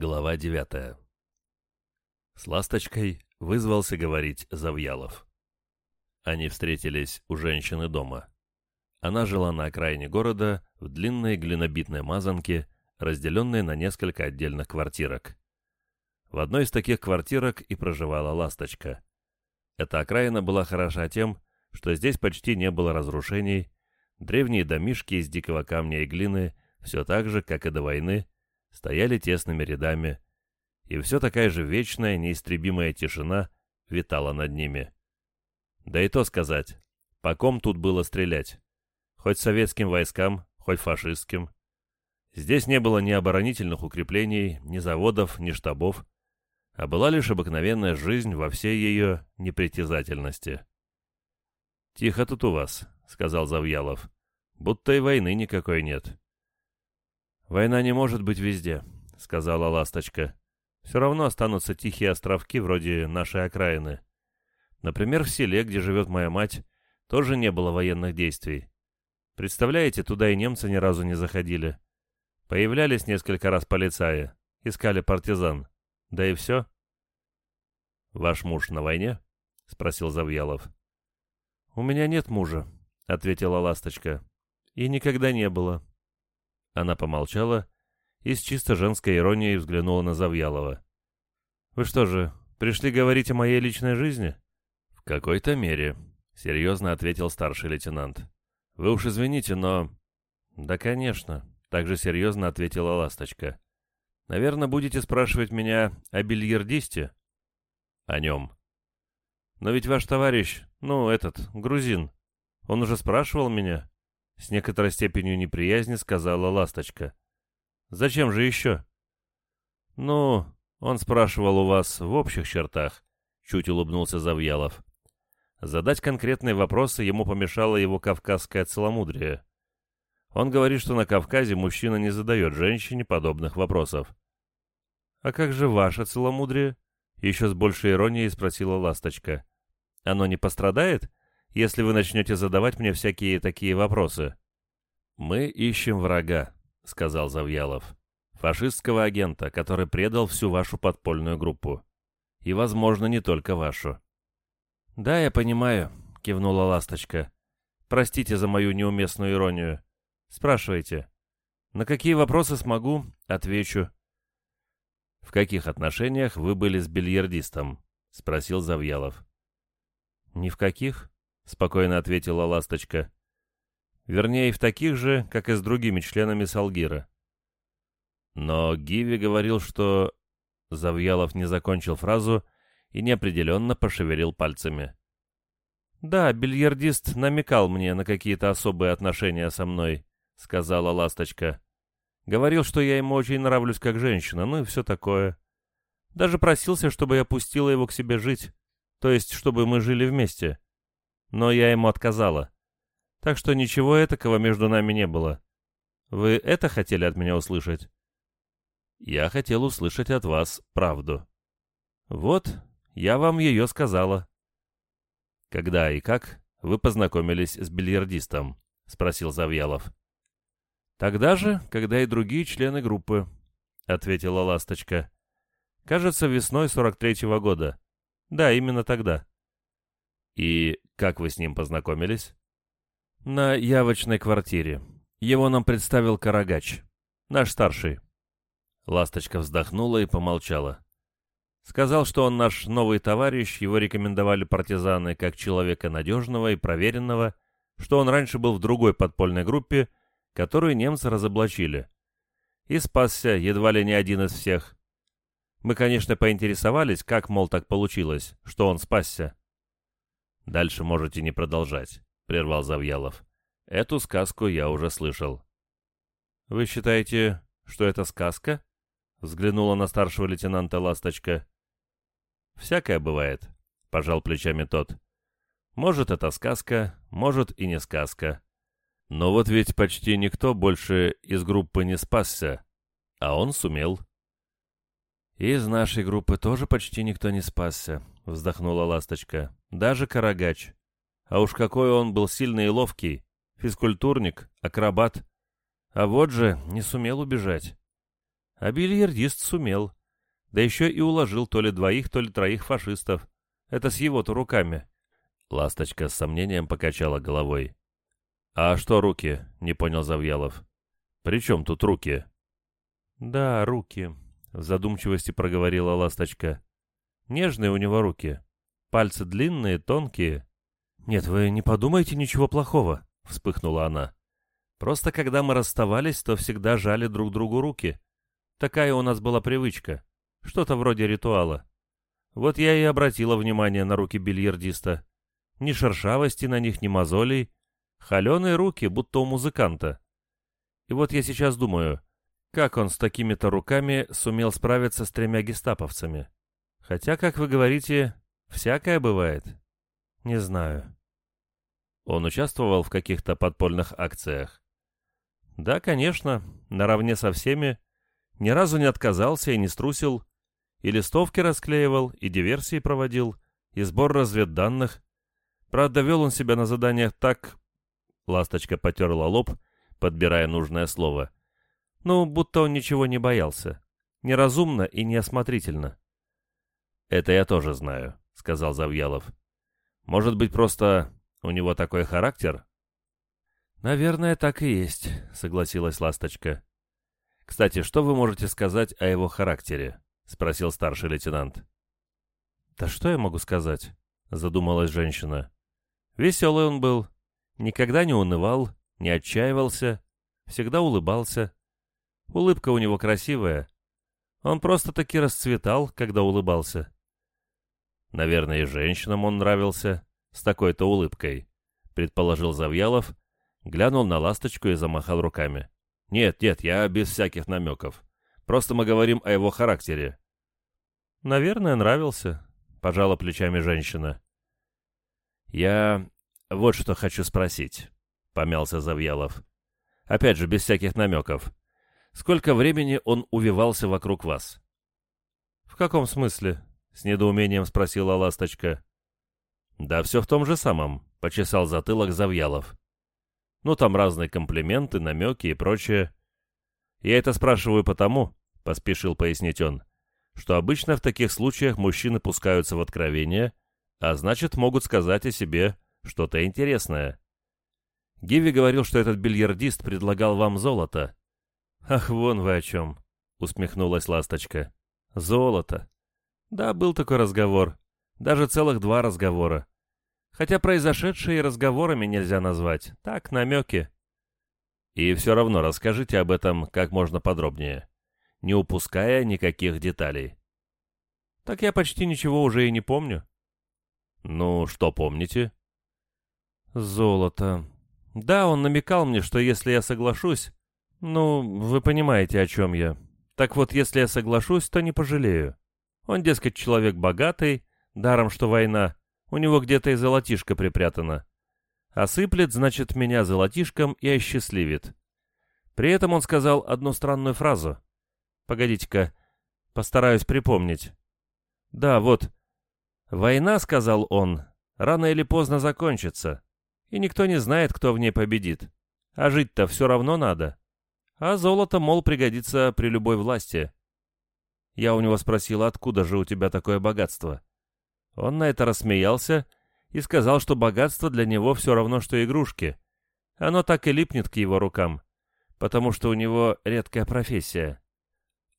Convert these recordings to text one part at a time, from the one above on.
Глава девятая. С Ласточкой вызвался говорить Завьялов. Они встретились у женщины дома. Она жила на окраине города в длинной глинобитной мазанке, разделенной на несколько отдельных квартирок. В одной из таких квартирок и проживала Ласточка. Эта окраина была хороша тем, что здесь почти не было разрушений, древние домишки из дикого камня и глины все так же, как и до войны, стояли тесными рядами, и все такая же вечная, неистребимая тишина витала над ними. Да и то сказать, по ком тут было стрелять? Хоть советским войскам, хоть фашистским. Здесь не было ни оборонительных укреплений, ни заводов, ни штабов, а была лишь обыкновенная жизнь во всей ее непритязательности. «Тихо тут у вас», — сказал Завьялов, — «будто и войны никакой нет». «Война не может быть везде», — сказала Ласточка. «Все равно останутся тихие островки вроде нашей окраины. Например, в селе, где живет моя мать, тоже не было военных действий. Представляете, туда и немцы ни разу не заходили. Появлялись несколько раз полицаи, искали партизан. Да и все». «Ваш муж на войне?» — спросил Завьялов. «У меня нет мужа», — ответила Ласточка. «И никогда не было». Она помолчала и с чисто женской иронией взглянула на Завьялова. «Вы что же, пришли говорить о моей личной жизни?» «В какой-то мере», — серьезно ответил старший лейтенант. «Вы уж извините, но...» «Да, конечно», — также серьезно ответила Ласточка. «Наверное, будете спрашивать меня о бильярдисте?» «О нем». «Но ведь ваш товарищ, ну, этот, грузин, он уже спрашивал меня?» С некоторой степенью неприязни сказала Ласточка. «Зачем же еще?» «Ну, он спрашивал у вас в общих чертах», — чуть улыбнулся Завьялов. Задать конкретные вопросы ему помешало его кавказское целомудрие. Он говорит, что на Кавказе мужчина не задает женщине подобных вопросов. «А как же ваше целомудрие?» — еще с большей иронией спросила Ласточка. «Оно не пострадает?» Если вы начнете задавать мне всякие такие вопросы». «Мы ищем врага», — сказал Завьялов. «Фашистского агента, который предал всю вашу подпольную группу. И, возможно, не только вашу». «Да, я понимаю», — кивнула Ласточка. «Простите за мою неуместную иронию. Спрашивайте. На какие вопросы смогу, отвечу». «В каких отношениях вы были с бильярдистом?» — спросил Завьялов. «Ни в каких», — спокойно ответила Ласточка. «Вернее, в таких же, как и с другими членами Салгира». Но Гиви говорил, что... Завьялов не закончил фразу и неопределенно пошевелил пальцами. «Да, бильярдист намекал мне на какие-то особые отношения со мной», — сказала Ласточка. «Говорил, что я ему очень нравлюсь как женщина, ну и все такое. Даже просился, чтобы я пустила его к себе жить, то есть, чтобы мы жили вместе но я ему отказала. Так что ничего этакого между нами не было. Вы это хотели от меня услышать? Я хотел услышать от вас правду. Вот, я вам ее сказала. Когда и как вы познакомились с бильярдистом? Спросил Завьялов. Тогда же, когда и другие члены группы, ответила Ласточка. Кажется, весной 43-го года. Да, именно тогда. И как вы с ним познакомились? На явочной квартире. Его нам представил Карагач, наш старший. Ласточка вздохнула и помолчала. Сказал, что он наш новый товарищ, его рекомендовали партизаны как человека надежного и проверенного, что он раньше был в другой подпольной группе, которую немцы разоблачили. И спасся едва ли не один из всех. Мы, конечно, поинтересовались, как, мол, так получилось, что он спасся. «Дальше можете не продолжать», — прервал Завьялов. «Эту сказку я уже слышал». «Вы считаете, что это сказка?» — взглянула на старшего лейтенанта Ласточка. «Всякое бывает», — пожал плечами тот. «Может, это сказка, может и не сказка. Но вот ведь почти никто больше из группы не спасся, а он сумел». «Из нашей группы тоже почти никто не спасся», — вздохнула Ласточка. Даже Карагач. А уж какой он был сильный и ловкий. Физкультурник, акробат. А вот же не сумел убежать. А бильярдист сумел. Да еще и уложил то ли двоих, то ли троих фашистов. Это с его-то руками. Ласточка с сомнением покачала головой. «А что руки?» — не понял Завьялов. «При чем тут руки?» «Да, руки», — в задумчивости проговорила Ласточка. «Нежные у него руки. Пальцы длинные, тонкие». «Нет, вы не подумайте ничего плохого», — вспыхнула она. «Просто когда мы расставались, то всегда жали друг другу руки. Такая у нас была привычка. Что-то вроде ритуала. Вот я и обратила внимание на руки бильярдиста. Ни шершавости на них, ни мозолей. Холеные руки, будто у музыканта. И вот я сейчас думаю, как он с такими-то руками сумел справиться с тремя гестаповцами? Хотя, как вы говорите, всякое бывает. Не знаю. Он участвовал в каких-то подпольных акциях? Да, конечно, наравне со всеми. Ни разу не отказался и не струсил. И листовки расклеивал, и диверсии проводил, и сбор разведданных. Правда, вел он себя на заданиях так... Ласточка потерла лоб, подбирая нужное слово. Ну, будто он ничего не боялся. Неразумно и неосмотрительно. «Это я тоже знаю», — сказал Завьялов. «Может быть, просто у него такой характер?» «Наверное, так и есть», — согласилась Ласточка. «Кстати, что вы можете сказать о его характере?» — спросил старший лейтенант. «Да что я могу сказать?» — задумалась женщина. «Веселый он был, никогда не унывал, не отчаивался, всегда улыбался. Улыбка у него красивая. Он просто-таки расцветал, когда улыбался». «Наверное, и женщинам он нравился, с такой-то улыбкой», — предположил Завьялов, глянул на ласточку и замахал руками. «Нет, нет, я без всяких намеков. Просто мы говорим о его характере». «Наверное, нравился», — пожала плечами женщина. «Я вот что хочу спросить», — помялся Завьялов. «Опять же, без всяких намеков. Сколько времени он увивался вокруг вас?» «В каком смысле?» — с недоумением спросила ласточка. «Да все в том же самом», — почесал затылок Завьялов. «Ну, там разные комплименты, намеки и прочее. Я это спрашиваю потому, — поспешил пояснить он, — что обычно в таких случаях мужчины пускаются в откровение, а значит, могут сказать о себе что-то интересное. Гиви говорил, что этот бильярдист предлагал вам золото. «Ах, вон вы о чем!» — усмехнулась ласточка. «Золото!» «Да, был такой разговор. Даже целых два разговора. Хотя произошедшие разговорами нельзя назвать. Так, намеки. И все равно расскажите об этом как можно подробнее, не упуская никаких деталей. Так я почти ничего уже и не помню. Ну, что помните? Золото. Да, он намекал мне, что если я соглашусь... Ну, вы понимаете, о чем я. Так вот, если я соглашусь, то не пожалею. Он, дескать, человек богатый, Даром, что война. У него где-то и золотишко припрятано. Осыплет, значит, меня золотишком и осчастливит. При этом он сказал одну странную фразу. Погодите-ка, постараюсь припомнить. Да, вот. «Война, — сказал он, — рано или поздно закончится, и никто не знает, кто в ней победит. А жить-то все равно надо. А золото, мол, пригодится при любой власти». Я у него спросил, откуда же у тебя такое богатство? Он на это рассмеялся и сказал, что богатство для него все равно, что игрушки. Оно так и липнет к его рукам, потому что у него редкая профессия.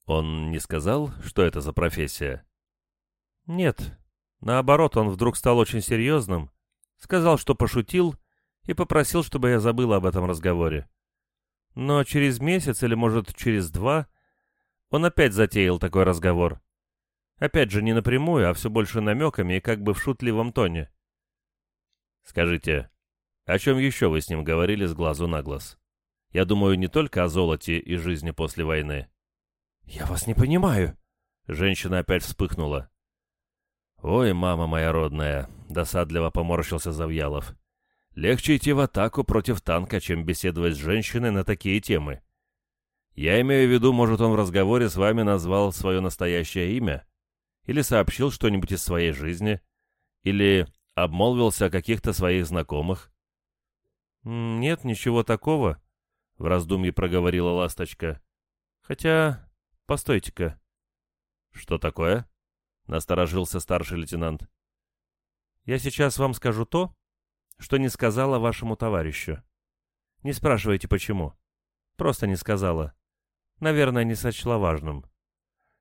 Он не сказал, что это за профессия? Нет. Наоборот, он вдруг стал очень серьезным, сказал, что пошутил, и попросил, чтобы я забыл об этом разговоре. Но через месяц или, может, через два он опять затеял такой разговор. Опять же, не напрямую, а все больше намеками и как бы в шутливом тоне. «Скажите, о чем еще вы с ним говорили с глазу на глаз? Я думаю, не только о золоте и жизни после войны». «Я вас не понимаю». Женщина опять вспыхнула. «Ой, мама моя родная», — досадливо поморщился Завьялов. «Легче идти в атаку против танка, чем беседовать с женщиной на такие темы. Я имею в виду, может, он в разговоре с вами назвал свое настоящее имя?» или сообщил что-нибудь из своей жизни, или обмолвился о каких-то своих знакомых. «Нет, ничего такого», — в раздумье проговорила ласточка. «Хотя, постойте-ка». «Что такое?» — насторожился старший лейтенант. «Я сейчас вам скажу то, что не сказала вашему товарищу. Не спрашивайте, почему. Просто не сказала. Наверное, не сочла важным.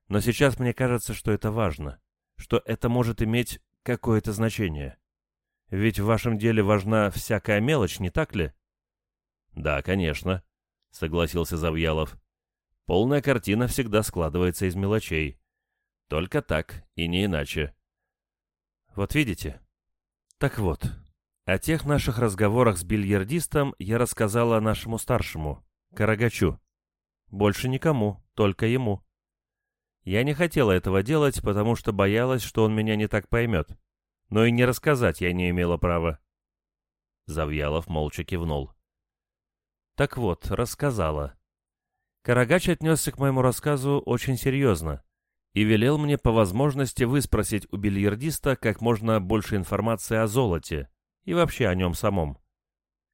Но сейчас мне кажется, что это важно, что это может иметь какое-то значение. Ведь в вашем деле важна всякая мелочь, не так ли? Да, конечно, согласился Завьялов. Полная картина всегда складывается из мелочей. Только так и не иначе. Вот видите? Так вот, о тех наших разговорах с бильярдистом я рассказала нашему старшему, Карагачу. Больше никому, только ему. Я не хотела этого делать, потому что боялась, что он меня не так поймет. Но и не рассказать я не имела права. Завьялов молча кивнул. Так вот, рассказала. Карагач отнесся к моему рассказу очень серьезно и велел мне по возможности выспросить у бильярдиста как можно больше информации о золоте и вообще о нем самом.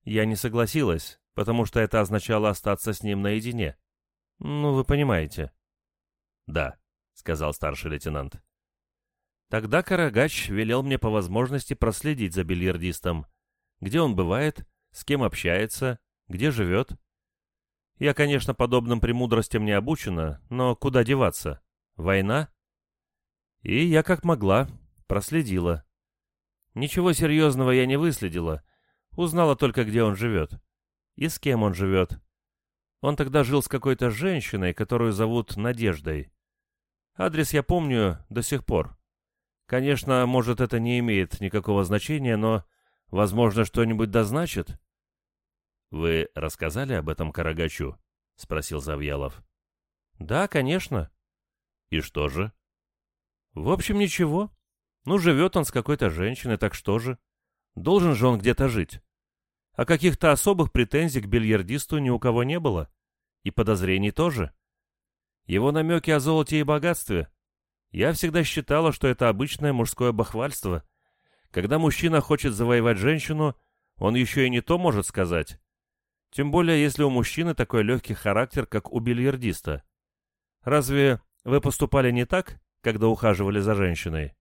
Я не согласилась, потому что это означало остаться с ним наедине. Ну, вы понимаете. Да, сказал старший лейтенант. Тогда Карагач велел мне по возможности проследить за бильярдистом, где он бывает, с кем общается, где живет. Я, конечно, подобным премудростям не обучена, но куда деваться? Война? И я как могла, проследила. Ничего серьезного я не выследила, узнала только, где он живет и с кем он живет. Он тогда жил с какой-то женщиной, которую зовут Надеждой. Адрес я помню до сих пор. Конечно, может, это не имеет никакого значения, но, возможно, что-нибудь дозначит. — Вы рассказали об этом Карагачу? — спросил Завьялов. — Да, конечно. — И что же? — В общем, ничего. Ну, живет он с какой-то женщиной, так что же? Должен же он где-то жить. А каких-то особых претензий к бильярдисту ни у кого не было. И подозрений тоже. Его намеки о золоте и богатстве. Я всегда считала, что это обычное мужское бахвальство. Когда мужчина хочет завоевать женщину, он еще и не то может сказать. Тем более, если у мужчины такой легкий характер, как у бильярдиста. Разве вы поступали не так, когда ухаживали за женщиной?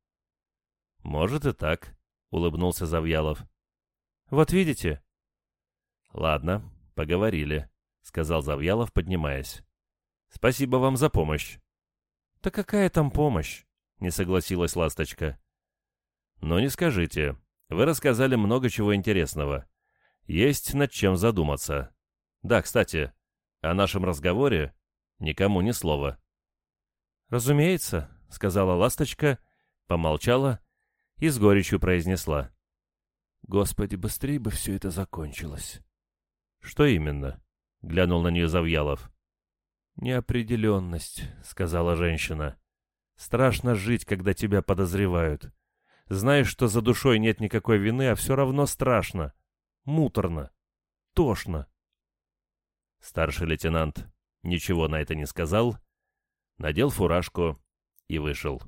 Может и так, улыбнулся Завьялов. Вот видите, «Ладно, поговорили», — сказал Завьялов, поднимаясь. «Спасибо вам за помощь». «Да какая там помощь?» — не согласилась Ласточка. «Ну не скажите. Вы рассказали много чего интересного. Есть над чем задуматься. Да, кстати, о нашем разговоре никому ни слова». «Разумеется», — сказала Ласточка, помолчала и с горечью произнесла. «Господи, быстрее бы все это закончилось». «Что именно?» — глянул на нее Завьялов. «Неопределенность», — сказала женщина. «Страшно жить, когда тебя подозревают. Знаешь, что за душой нет никакой вины, а все равно страшно. Муторно. Тошно». Старший лейтенант ничего на это не сказал, надел фуражку и вышел.